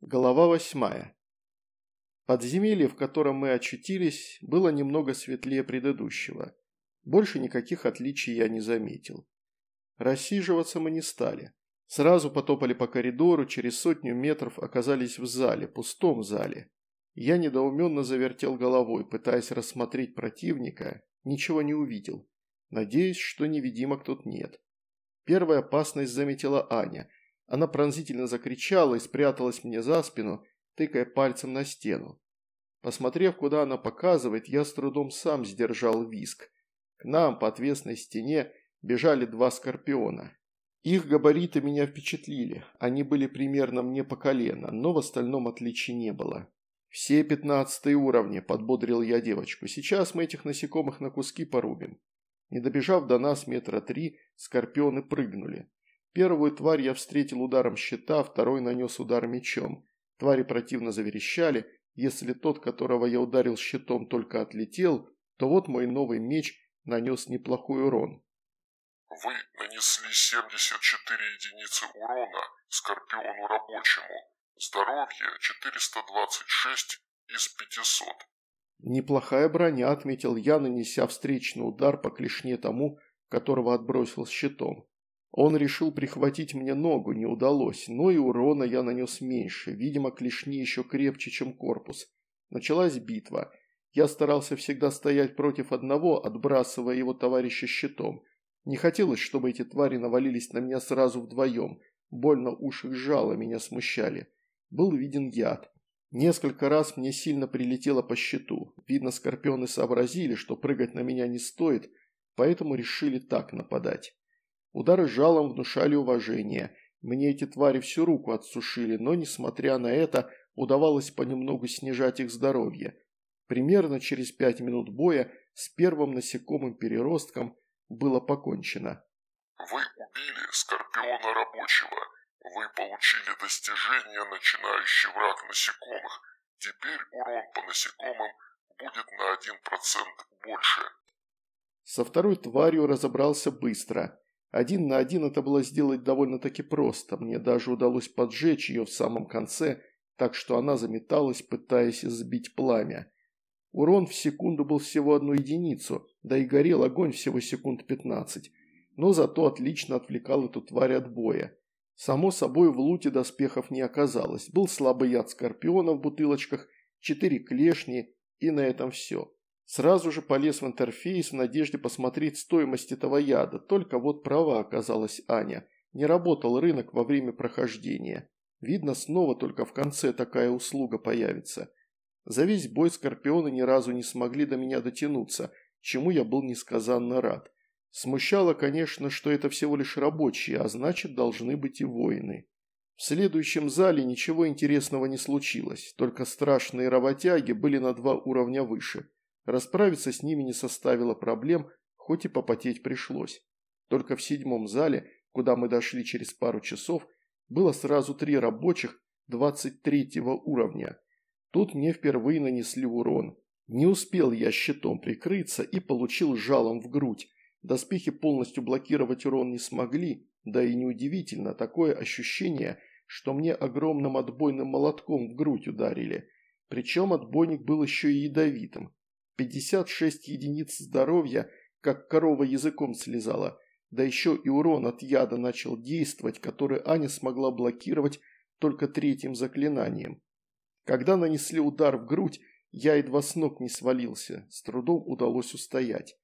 Голова восьмая. Подземелье, в котором мы очутились, было немного светлее предыдущего. Больше никаких отличий я не заметил. Рассиживаться мы не стали. Сразу потопали по коридору, через сотню метров оказались в зале, пустом зале. Я недоуменно завертел головой, пытаясь рассмотреть противника, ничего не увидел. Надеюсь, что невидимок тут нет. Первая опасность заметила Аня. Она пронзительно закричала и спряталась мне за спину, тыкая пальцем на стену. Посмотрев, куда она показывает, я с трудом сам сдержал виск. К нам по отвесной стене бежали два скорпиона. Их габариты меня впечатлили, они были примерно мне по колено, но в остальном отличий не было. «Все пятнадцатые уровни», – подбодрил я девочку. «Сейчас мы этих насекомых на куски порубим». Не добежав до нас метра три, скорпионы прыгнули. Первую тварь я встретил ударом щита, второй нанес удар мечом. Твари противно заверещали. Если тот, которого я ударил щитом, только отлетел, то вот мой новый меч нанес неплохой урон. Вы нанесли 74 единицы урона Скорпиону рабочему. Здоровье 426 из 500. Неплохая броня, отметил я, нанеся встречный удар по клешне тому, которого отбросил щитом. Он решил прихватить мне ногу, не удалось, но и урона я нанес меньше, видимо, клешни еще крепче, чем корпус. Началась битва. Я старался всегда стоять против одного, отбрасывая его товарища щитом. Не хотелось, чтобы эти твари навалились на меня сразу вдвоем. Больно уши жало меня смущали. Был виден яд. Несколько раз мне сильно прилетело по щиту. Видно, скорпионы сообразили, что прыгать на меня не стоит, поэтому решили так нападать. Удары жалом внушали уважение. Мне эти твари всю руку отсушили, но, несмотря на это, удавалось понемногу снижать их здоровье. Примерно через пять минут боя с первым насекомым переростком было покончено. «Вы убили Скорпиона Рабочего. Вы получили достижение «Начинающий враг насекомых». Теперь урон по насекомым будет на 1% больше». Со второй тварью разобрался быстро. Один на один это было сделать довольно-таки просто, мне даже удалось поджечь ее в самом конце, так что она заметалась, пытаясь сбить пламя. Урон в секунду был всего одну единицу, да и горел огонь всего секунд пятнадцать, но зато отлично отвлекал эту тварь от боя. Само собой, в луте доспехов не оказалось, был слабый яд скорпиона в бутылочках, четыре клешни и на этом все. Сразу же полез в интерфейс в надежде посмотреть стоимость этого яда, только вот права оказалась Аня. Не работал рынок во время прохождения. Видно, снова только в конце такая услуга появится. За весь бой скорпионы ни разу не смогли до меня дотянуться, чему я был несказанно рад. Смущало, конечно, что это всего лишь рабочие, а значит, должны быть и воины. В следующем зале ничего интересного не случилось, только страшные работяги были на два уровня выше – Расправиться с ними не составило проблем, хоть и попотеть пришлось. Только в седьмом зале, куда мы дошли через пару часов, было сразу три рабочих 23 уровня. Тут мне впервые нанесли урон. Не успел я щитом прикрыться и получил жалом в грудь. Доспехи полностью блокировать урон не смогли, да и неудивительно, такое ощущение, что мне огромным отбойным молотком в грудь ударили. Причем отбойник был еще и ядовитым. 56 единиц здоровья, как корова языком слезала. Да еще и урон от яда начал действовать, который Аня смогла блокировать только третьим заклинанием. Когда нанесли удар в грудь, я едва с ног не свалился, с трудом удалось устоять.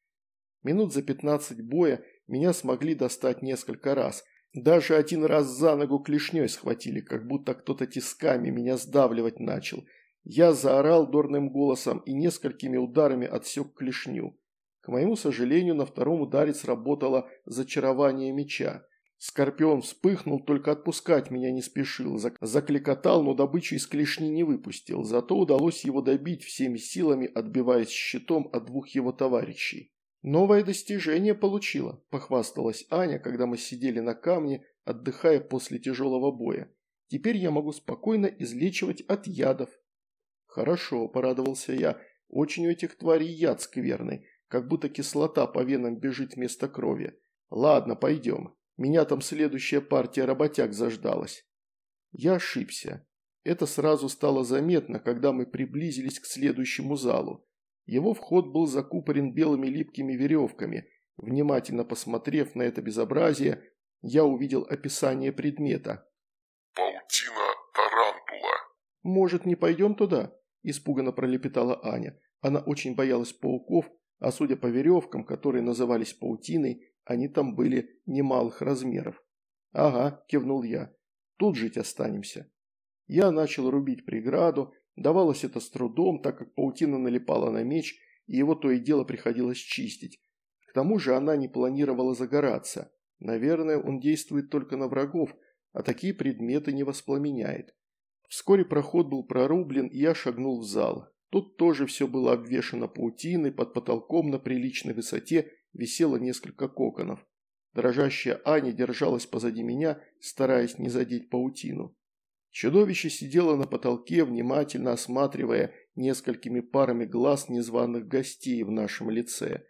Минут за 15 боя меня смогли достать несколько раз. Даже один раз за ногу клешней схватили, как будто кто-то тисками меня сдавливать начал – я заорал дурным голосом и несколькими ударами отсек клешню. К моему сожалению, на втором ударе сработало зачарование меча. Скорпион вспыхнул, только отпускать меня не спешил, закликотал, но добычу из клешни не выпустил, зато удалось его добить всеми силами, отбиваясь щитом от двух его товарищей. «Новое достижение получила», – похвасталась Аня, когда мы сидели на камне, отдыхая после тяжелого боя. «Теперь я могу спокойно излечивать от ядов». «Хорошо», – порадовался я. «Очень у этих тварей яд скверный, как будто кислота по венам бежит вместо крови. Ладно, пойдем. Меня там следующая партия работяг заждалась». Я ошибся. Это сразу стало заметно, когда мы приблизились к следующему залу. Его вход был закупорен белыми липкими веревками. Внимательно посмотрев на это безобразие, я увидел описание предмета. «Паутина тарантула». «Может, не пойдем туда?» – испуганно пролепетала Аня. Она очень боялась пауков, а судя по веревкам, которые назывались паутиной, они там были немалых размеров. «Ага», – кивнул я, – «тут жить останемся». Я начал рубить преграду, давалось это с трудом, так как паутина налипала на меч, и его то и дело приходилось чистить. К тому же она не планировала загораться. Наверное, он действует только на врагов, а такие предметы не воспламеняет. Вскоре проход был прорублен, и я шагнул в зал. Тут тоже все было обвешано паутиной, под потолком на приличной высоте висело несколько коконов. Дрожащая Аня держалась позади меня, стараясь не задеть паутину. Чудовище сидело на потолке, внимательно осматривая несколькими парами глаз незваных гостей в нашем лице.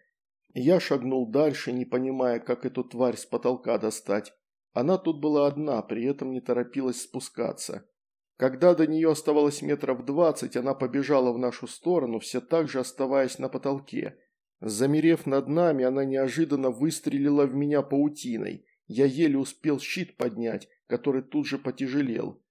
Я шагнул дальше, не понимая, как эту тварь с потолка достать. Она тут была одна, при этом не торопилась спускаться. Когда до нее оставалось метров двадцать, она побежала в нашу сторону, все так же оставаясь на потолке. Замерев над нами, она неожиданно выстрелила в меня паутиной. Я еле успел щит поднять, который тут же потяжелел.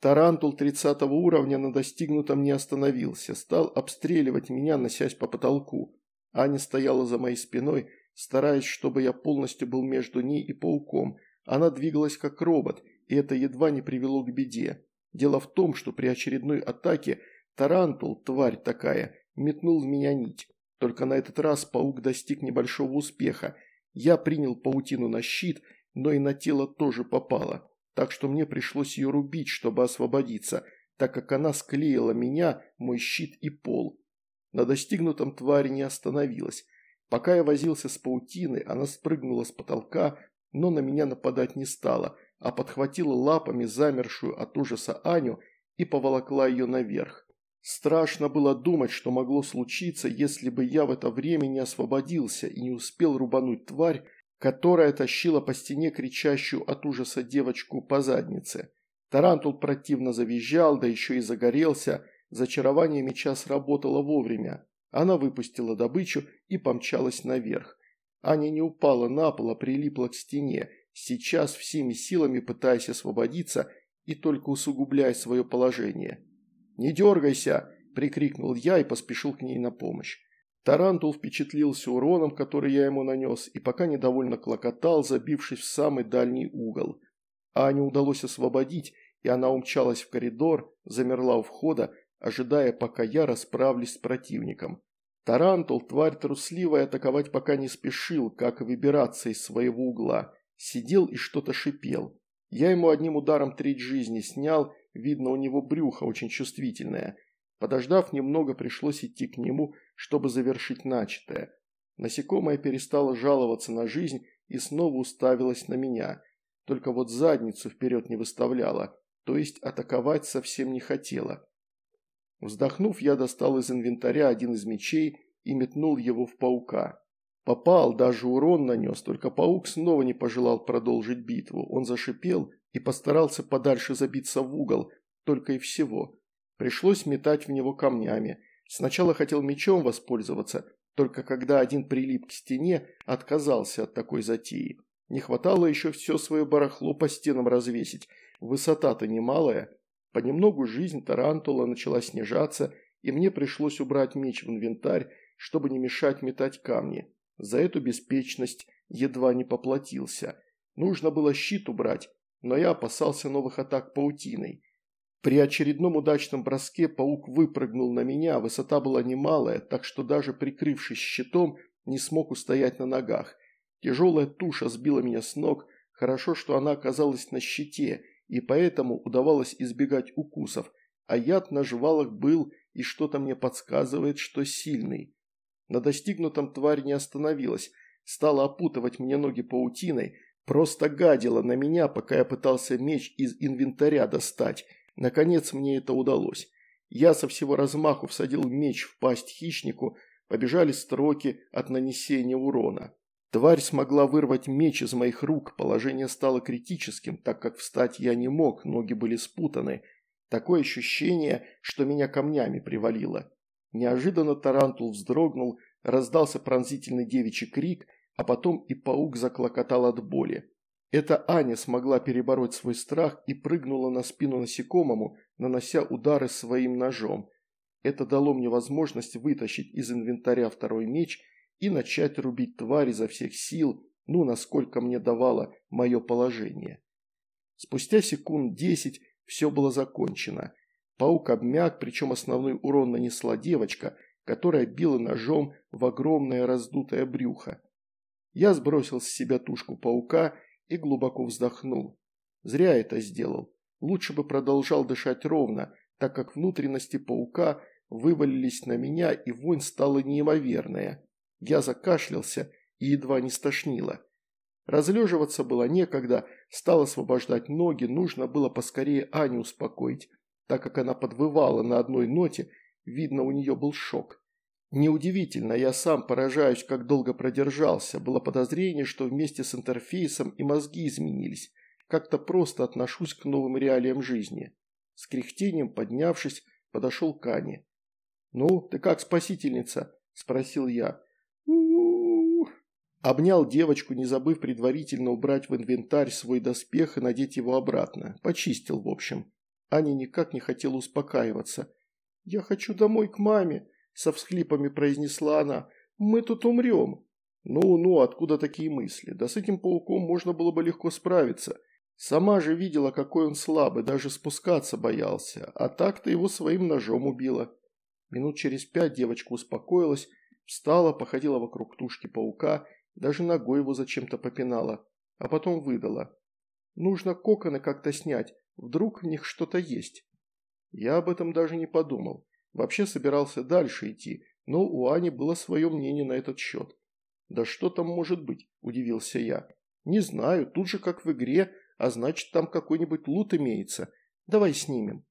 Тарантул тридцатого уровня на достигнутом не остановился, стал обстреливать меня, носясь по потолку. Аня стояла за моей спиной, стараясь, чтобы я полностью был между ней и пауком. Она двигалась как робот, и это едва не привело к беде. Дело в том, что при очередной атаке Тарантул, тварь такая, метнул в меня нить. Только на этот раз паук достиг небольшого успеха. Я принял паутину на щит, но и на тело тоже попало. Так что мне пришлось ее рубить, чтобы освободиться, так как она склеила меня, мой щит и пол. На достигнутом твари не остановилась. Пока я возился с паутиной, она спрыгнула с потолка, но на меня нападать не стала, а подхватила лапами замершую от ужаса Аню и поволокла ее наверх. Страшно было думать, что могло случиться, если бы я в это время не освободился и не успел рубануть тварь, которая тащила по стене кричащую от ужаса девочку по заднице. Тарантул противно завизжал, да еще и загорелся. Зачарование меча сработало вовремя. Она выпустила добычу и помчалась наверх. Аня не упала на пол, а прилипла к стене, сейчас всеми силами пытаясь освободиться и только усугубляя свое положение. «Не дергайся!» – прикрикнул я и поспешил к ней на помощь. Тарантул впечатлился уроном, который я ему нанес, и пока недовольно клокотал, забившись в самый дальний угол. Аню удалось освободить, и она умчалась в коридор, замерла у входа, ожидая, пока я расправлюсь с противником. Тарантул, тварь трусливая, атаковать пока не спешил, как и выбираться из своего угла. Сидел и что-то шипел. Я ему одним ударом треть жизни снял, видно, у него брюхо очень чувствительное. Подождав немного, пришлось идти к нему, чтобы завершить начатое. Насекомое перестало жаловаться на жизнь и снова уставилось на меня. Только вот задницу вперед не выставляла, то есть атаковать совсем не хотела. Вздохнув, я достал из инвентаря один из мечей и метнул его в паука. Попал, даже урон нанес, только паук снова не пожелал продолжить битву. Он зашипел и постарался подальше забиться в угол, только и всего. Пришлось метать в него камнями. Сначала хотел мечом воспользоваться, только когда один прилип к стене, отказался от такой затеи. Не хватало еще все свое барахло по стенам развесить. Высота-то немалая. Понемногу жизнь Тарантула начала снижаться, и мне пришлось убрать меч в инвентарь, чтобы не мешать метать камни. За эту беспечность едва не поплатился. Нужно было щит убрать, но я опасался новых атак паутиной. При очередном удачном броске паук выпрыгнул на меня, высота была немалая, так что даже прикрывшись щитом, не смог устоять на ногах. Тяжелая туша сбила меня с ног, хорошо, что она оказалась на щите, и поэтому удавалось избегать укусов, а яд на жвалах был, и что-то мне подсказывает, что сильный. На достигнутом тварь не остановилась, стала опутывать мне ноги паутиной, просто гадила на меня, пока я пытался меч из инвентаря достать – Наконец мне это удалось. Я со всего размаху всадил меч в пасть хищнику, побежали строки от нанесения урона. Тварь смогла вырвать меч из моих рук, положение стало критическим, так как встать я не мог, ноги были спутаны. Такое ощущение, что меня камнями привалило. Неожиданно тарантул вздрогнул, раздался пронзительный девичий крик, а потом и паук заклокотал от боли. Это Аня смогла перебороть свой страх и прыгнула на спину насекомому, нанося удары своим ножом. Это дало мне возможность вытащить из инвентаря второй меч и начать рубить тварь изо всех сил, ну, насколько мне давало мое положение. Спустя секунд десять все было закончено. Паук обмяк, причем основной урон нанесла девочка, которая била ножом в огромное раздутое брюхо. Я сбросил с себя тушку паука и глубоко вздохнул. Зря это сделал. Лучше бы продолжал дышать ровно, так как внутренности паука вывалились на меня, и вонь стала неимоверная. Я закашлялся и едва не стошнило. Разлеживаться было некогда, стал освобождать ноги, нужно было поскорее Аню успокоить, так как она подвывала на одной ноте, видно, у нее был шок. Неудивительно, я сам поражаюсь, как долго продержался. Было подозрение, что вместе с интерфейсом и мозги изменились. Как-то просто отношусь к новым реалиям жизни. С кряхтением, поднявшись, подошел к Ане. «Ну, ты как, спасительница?» – спросил я. Обнял девочку, не забыв предварительно убрать в инвентарь свой доспех и надеть его обратно. Почистил, в общем. Аня никак не хотела успокаиваться. «Я хочу домой к маме», – со всхлипами произнесла она. «Мы тут умрем». «Ну-ну, откуда такие мысли? Да с этим пауком можно было бы легко справиться. Сама же видела, какой он слабый, даже спускаться боялся. А так-то его своим ножом убила». Минут через пять девочка успокоилась, встала, походила вокруг тушки паука, даже ногой его зачем-то попинала, а потом выдала. «Нужно коконы как-то снять, вдруг в них что-то есть». Я об этом даже не подумал. Вообще собирался дальше идти, но у Ани было свое мнение на этот счет. «Да что там может быть?» – удивился я. «Не знаю, тут же как в игре, а значит там какой-нибудь лут имеется. Давай снимем».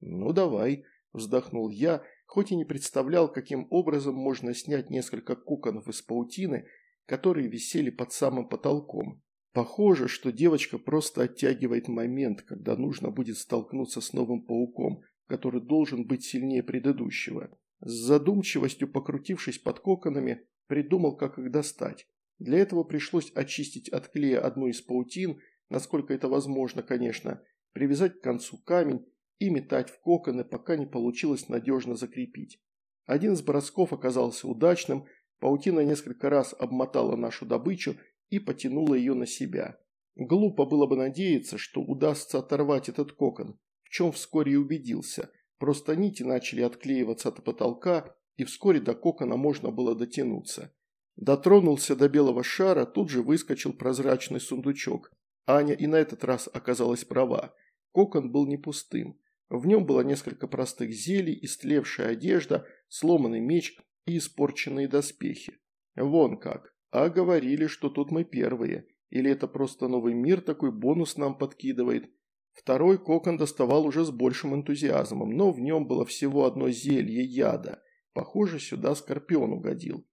«Ну давай», – вздохнул я, хоть и не представлял, каким образом можно снять несколько куконов из паутины, которые висели под самым потолком. Похоже, что девочка просто оттягивает момент, когда нужно будет столкнуться с новым пауком, который должен быть сильнее предыдущего. С задумчивостью покрутившись под коконами, придумал, как их достать. Для этого пришлось очистить от клея одну из паутин, насколько это возможно, конечно, привязать к концу камень и метать в коконы, пока не получилось надежно закрепить. Один из бросков оказался удачным, паутина несколько раз обмотала нашу добычу и потянула ее на себя. Глупо было бы надеяться, что удастся оторвать этот кокон чем вскоре и убедился. Просто нити начали отклеиваться от потолка, и вскоре до кокона можно было дотянуться. Дотронулся до белого шара, тут же выскочил прозрачный сундучок. Аня и на этот раз оказалась права. Кокон был не пустым. В нем было несколько простых зелий, истлевшая одежда, сломанный меч и испорченные доспехи. Вон как. А говорили, что тут мы первые. Или это просто новый мир такой бонус нам подкидывает. Второй кокон доставал уже с большим энтузиазмом, но в нем было всего одно зелье яда. Похоже, сюда Скорпион угодил.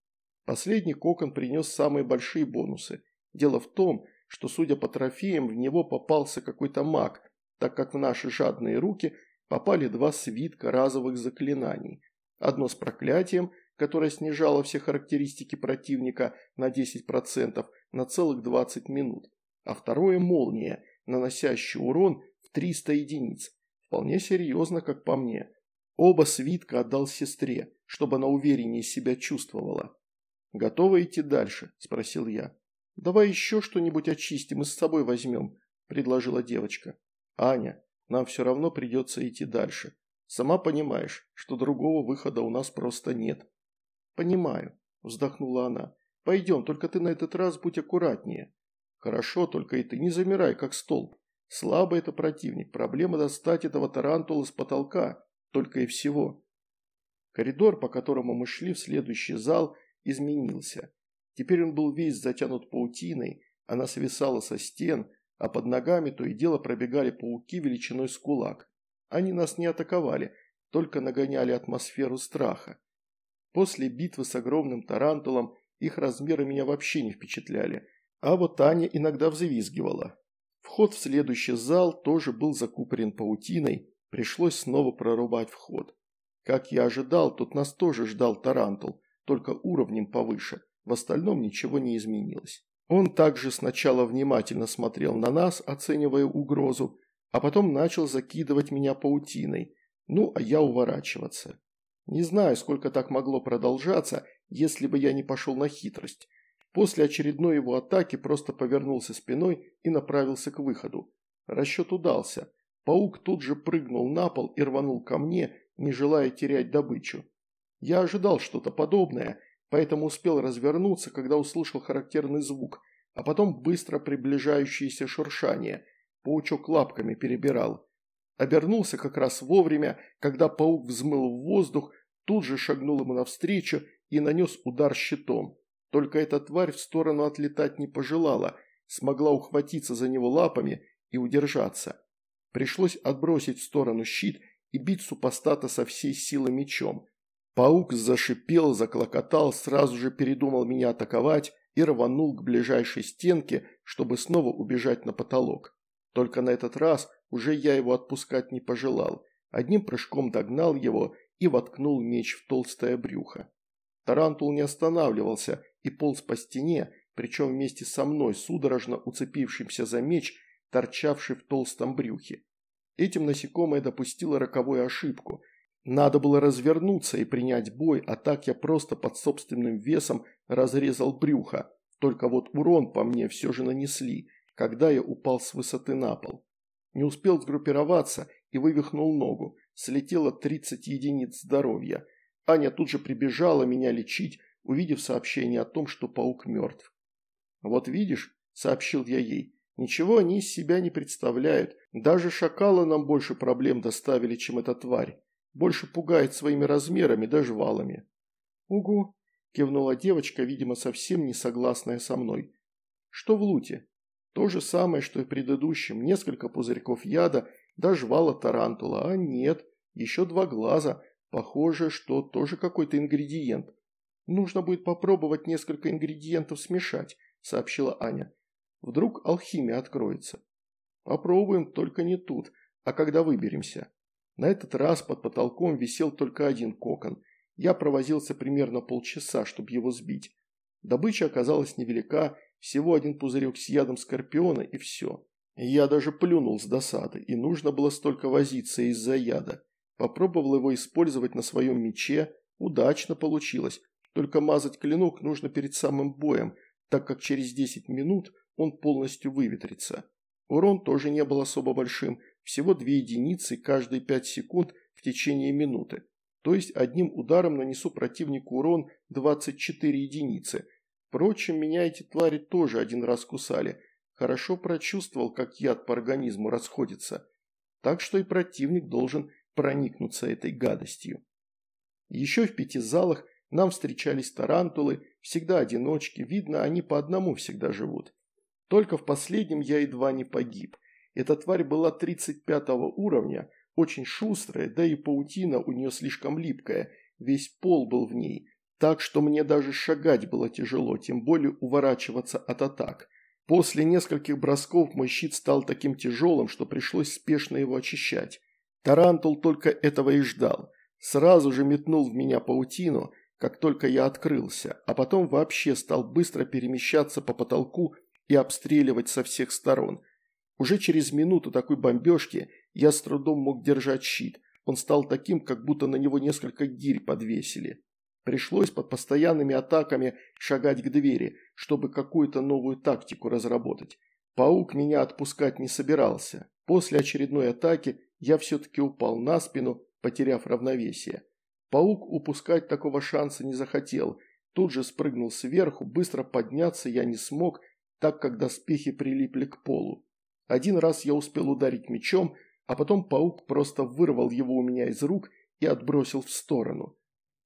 Последний кокон принес самые большие бонусы. Дело в том, что, судя по трофеям, в него попался какой-то маг, так как в наши жадные руки попали два свитка разовых заклинаний. Одно с проклятием, которое снижало все характеристики противника на 10% на целых 20 минут, а второе – молния, наносящая урон 300 единиц. Вполне серьезно, как по мне. Оба свитка отдал сестре, чтобы она увереннее себя чувствовала. «Готова идти дальше?» – спросил я. «Давай еще что-нибудь очистим и с собой возьмем», – предложила девочка. «Аня, нам все равно придется идти дальше. Сама понимаешь, что другого выхода у нас просто нет». «Понимаю», – вздохнула она. «Пойдем, только ты на этот раз будь аккуратнее». «Хорошо, только и ты не замирай, как столб. Слабый это противник, проблема достать этого тарантула с потолка, только и всего. Коридор, по которому мы шли в следующий зал, изменился. Теперь он был весь затянут паутиной, она свисала со стен, а под ногами то и дело пробегали пауки величиной с кулак. Они нас не атаковали, только нагоняли атмосферу страха. После битвы с огромным тарантулом их размеры меня вообще не впечатляли, а вот Аня иногда взвизгивала. Вход в следующий зал тоже был закупорен паутиной, Пришлось снова прорубать вход. Как я ожидал, тут нас тоже ждал тарантул, только уровнем повыше, в остальном ничего не изменилось. Он также сначала внимательно смотрел на нас, оценивая угрозу, а потом начал закидывать меня паутиной, ну а я уворачиваться. Не знаю, сколько так могло продолжаться, если бы я не пошел на хитрость. После очередной его атаки просто повернулся спиной и направился к выходу. Расчет удался. Паук тут же прыгнул на пол и рванул ко мне, не желая терять добычу. Я ожидал что-то подобное, поэтому успел развернуться, когда услышал характерный звук, а потом быстро приближающееся шуршание. Паучок лапками перебирал. Обернулся как раз вовремя, когда паук взмыл в воздух, тут же шагнул ему навстречу и нанес удар щитом. Только эта тварь в сторону отлетать не пожелала, смогла ухватиться за него лапами и удержаться. Пришлось отбросить в сторону щит и бить супостата со всей силы мечом. Паук зашипел, заклокотал, сразу же передумал меня атаковать и рванул к ближайшей стенке, чтобы снова убежать на потолок. Только на этот раз уже я его отпускать не пожелал. Одним прыжком догнал его и воткнул меч в толстое брюхо. Тарантул не останавливался и полз по стене, причем вместе со мной, судорожно уцепившимся за меч, торчавший в толстом брюхе. Этим насекомое допустило роковую ошибку. Надо было развернуться и принять бой, а так я просто под собственным весом разрезал брюхо. Только вот урон по мне все же нанесли, когда я упал с высоты на пол. Не успел сгруппироваться и вывихнул ногу. Слетело 30 единиц здоровья. Аня тут же прибежала меня лечить, увидев сообщение о том, что паук мертв. «Вот видишь», – сообщил я ей, – «ничего они из себя не представляют. Даже шакалы нам больше проблем доставили, чем эта тварь. Больше пугает своими размерами да жвалами». «Угу», – кивнула девочка, видимо, совсем не согласная со мной. «Что в луте?» «То же самое, что и в предыдущем. Несколько пузырьков яда, да жвала тарантула. А нет, еще два глаза. Похоже, что тоже какой-то ингредиент. «Нужно будет попробовать несколько ингредиентов смешать», – сообщила Аня. «Вдруг алхимия откроется». «Попробуем, только не тут, а когда выберемся». На этот раз под потолком висел только один кокон. Я провозился примерно полчаса, чтобы его сбить. Добыча оказалась невелика, всего один пузырек с ядом скорпиона и все. Я даже плюнул с досады, и нужно было столько возиться из-за яда. Попробовал его использовать на своем мече, удачно получилось, только мазать клинок нужно перед самым боем, так как через 10 минут он полностью выветрится. Урон тоже не был особо большим, всего 2 единицы каждые 5 секунд в течение минуты. То есть одним ударом нанесу противнику урон 24 единицы. Впрочем, меня эти твари тоже один раз кусали. Хорошо прочувствовал, как яд по организму расходится. Так что и противник должен проникнуться этой гадостью. Еще в пяти залах нам встречались тарантулы, всегда одиночки, видно, они по одному всегда живут. Только в последнем я едва не погиб. Эта тварь была 35 уровня, очень шустрая, да и паутина у нее слишком липкая, весь пол был в ней, так что мне даже шагать было тяжело, тем более уворачиваться от атак. После нескольких бросков мой щит стал таким тяжелым, что пришлось спешно его очищать. Тарантул только этого и ждал. Сразу же метнул в меня паутину, как только я открылся, а потом вообще стал быстро перемещаться по потолку и обстреливать со всех сторон. Уже через минуту такой бомбежки я с трудом мог держать щит. Он стал таким, как будто на него несколько гирь подвесили. Пришлось под постоянными атаками шагать к двери, чтобы какую-то новую тактику разработать. Паук меня отпускать не собирался. После очередной атаки я все-таки упал на спину, потеряв равновесие. Паук упускать такого шанса не захотел. Тут же спрыгнул сверху, быстро подняться я не смог, так как доспехи прилипли к полу. Один раз я успел ударить мечом, а потом паук просто вырвал его у меня из рук и отбросил в сторону.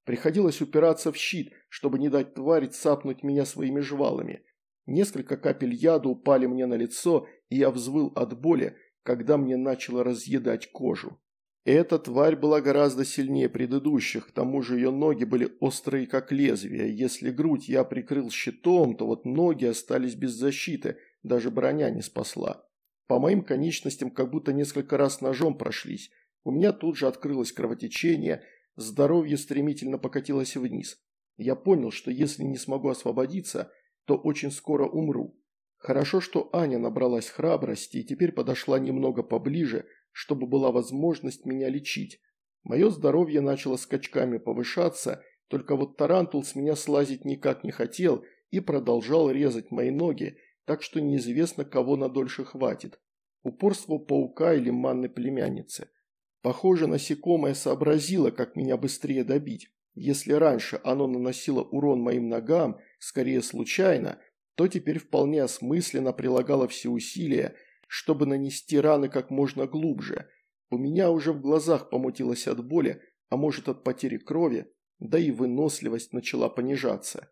Приходилось упираться в щит, чтобы не дать твари цапнуть меня своими жвалами. Несколько капель яда упали мне на лицо, и я взвыл от боли, когда мне начало разъедать кожу. Эта тварь была гораздо сильнее предыдущих, к тому же ее ноги были острые как лезвия. Если грудь я прикрыл щитом, то вот ноги остались без защиты, даже броня не спасла. По моим конечностям как будто несколько раз ножом прошлись. У меня тут же открылось кровотечение, здоровье стремительно покатилось вниз. Я понял, что если не смогу освободиться, то очень скоро умру. Хорошо, что Аня набралась храбрости и теперь подошла немного поближе, чтобы была возможность меня лечить. Мое здоровье начало скачками повышаться, только вот тарантул с меня слазить никак не хотел и продолжал резать мои ноги, так что неизвестно, кого на дольше хватит. Упорство паука или манной племянницы. Похоже, насекомое сообразило, как меня быстрее добить. Если раньше оно наносило урон моим ногам, скорее случайно, то теперь вполне осмысленно прилагало все усилия, чтобы нанести раны как можно глубже. У меня уже в глазах помутилось от боли, а может от потери крови, да и выносливость начала понижаться.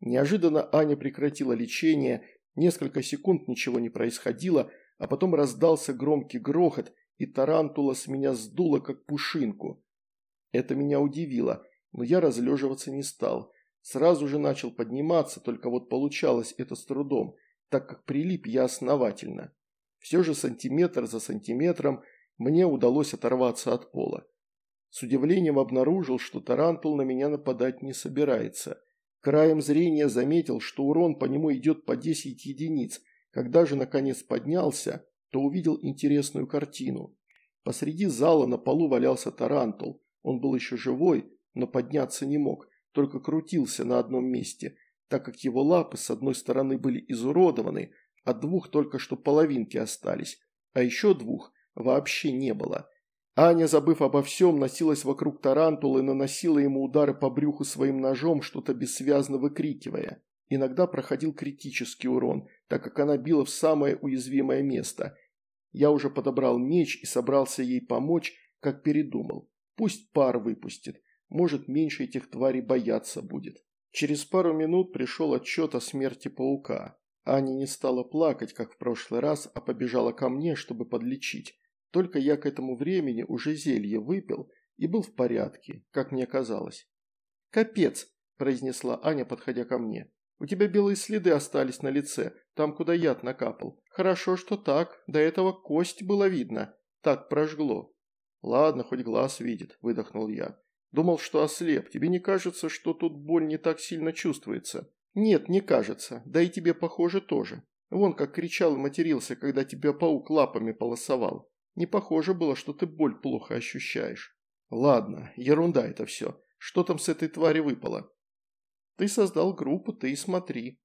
Неожиданно Аня прекратила лечение, несколько секунд ничего не происходило, а потом раздался громкий грохот, и тарантула с меня сдуло, как пушинку. Это меня удивило, но я разлеживаться не стал. Сразу же начал подниматься, только вот получалось это с трудом, так как прилип я основательно. Все же сантиметр за сантиметром мне удалось оторваться от пола. С удивлением обнаружил, что тарантул на меня нападать не собирается. Краем зрения заметил, что урон по нему идет по 10 единиц. Когда же наконец поднялся, то увидел интересную картину. Посреди зала на полу валялся тарантул. Он был еще живой, но подняться не мог только крутился на одном месте, так как его лапы с одной стороны были изуродованы, а двух только что половинки остались, а еще двух вообще не было. Аня, забыв обо всем, носилась вокруг тарантула и наносила ему удары по брюху своим ножом, что-то бессвязно выкрикивая. Иногда проходил критический урон, так как она била в самое уязвимое место. Я уже подобрал меч и собрался ей помочь, как передумал. Пусть пар выпустит может, меньше этих тварей бояться будет. Через пару минут пришел отчет о смерти паука. Аня не стала плакать, как в прошлый раз, а побежала ко мне, чтобы подлечить. Только я к этому времени уже зелье выпил и был в порядке, как мне казалось. «Капец!» – произнесла Аня, подходя ко мне. «У тебя белые следы остались на лице, там, куда яд накапал. Хорошо, что так, до этого кость было видно. Так прожгло». «Ладно, хоть глаз видит», – выдохнул я. Думал, что ослеп. Тебе не кажется, что тут боль не так сильно чувствуется? Нет, не кажется. Да и тебе, похоже, тоже. Вон как кричал и матерился, когда тебя паук лапами полосовал. Не похоже было, что ты боль плохо ощущаешь. Ладно, ерунда это все. Что там с этой твари выпало? Ты создал группу, ты и смотри.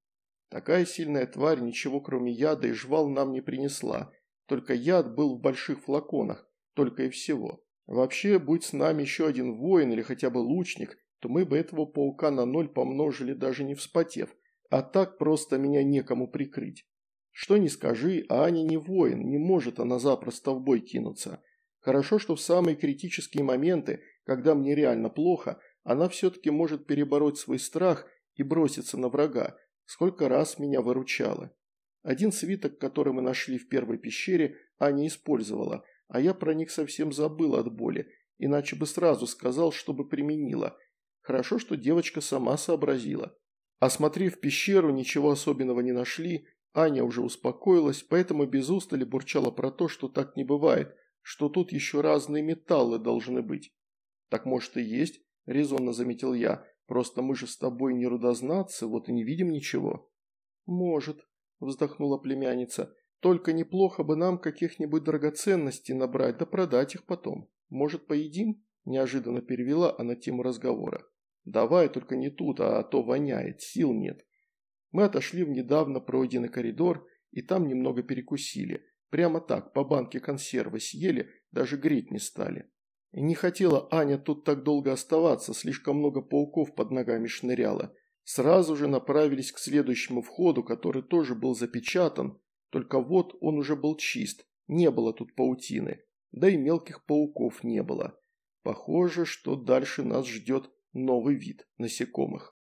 Такая сильная тварь ничего кроме яда и жвал нам не принесла. Только яд был в больших флаконах, только и всего. Вообще, будь с нами еще один воин или хотя бы лучник, то мы бы этого паука на ноль помножили, даже не вспотев. А так просто меня некому прикрыть. Что ни скажи, а Аня не воин, не может она запросто в бой кинуться. Хорошо, что в самые критические моменты, когда мне реально плохо, она все-таки может перебороть свой страх и броситься на врага. Сколько раз меня выручала. Один свиток, который мы нашли в первой пещере, Аня использовала – а я про них совсем забыл от боли, иначе бы сразу сказал, чтобы применила. Хорошо, что девочка сама сообразила. Осмотрев пещеру, ничего особенного не нашли, Аня уже успокоилась, поэтому без устали бурчала про то, что так не бывает, что тут еще разные металлы должны быть. «Так может и есть», – резонно заметил я, – «просто мы же с тобой не рудознатцы, вот и не видим ничего». «Может», – вздохнула племянница, только неплохо бы нам каких-нибудь драгоценностей набрать, да продать их потом. Может, поедим?» – неожиданно перевела она тему разговора. «Давай, только не тут, а то воняет, сил нет». Мы отошли в недавно пройденный коридор и там немного перекусили. Прямо так, по банке консервы съели, даже греть не стали. Не хотела Аня тут так долго оставаться, слишком много пауков под ногами шныряло. Сразу же направились к следующему входу, который тоже был запечатан, только вот он уже был чист, не было тут паутины, да и мелких пауков не было. Похоже, что дальше нас ждет новый вид насекомых.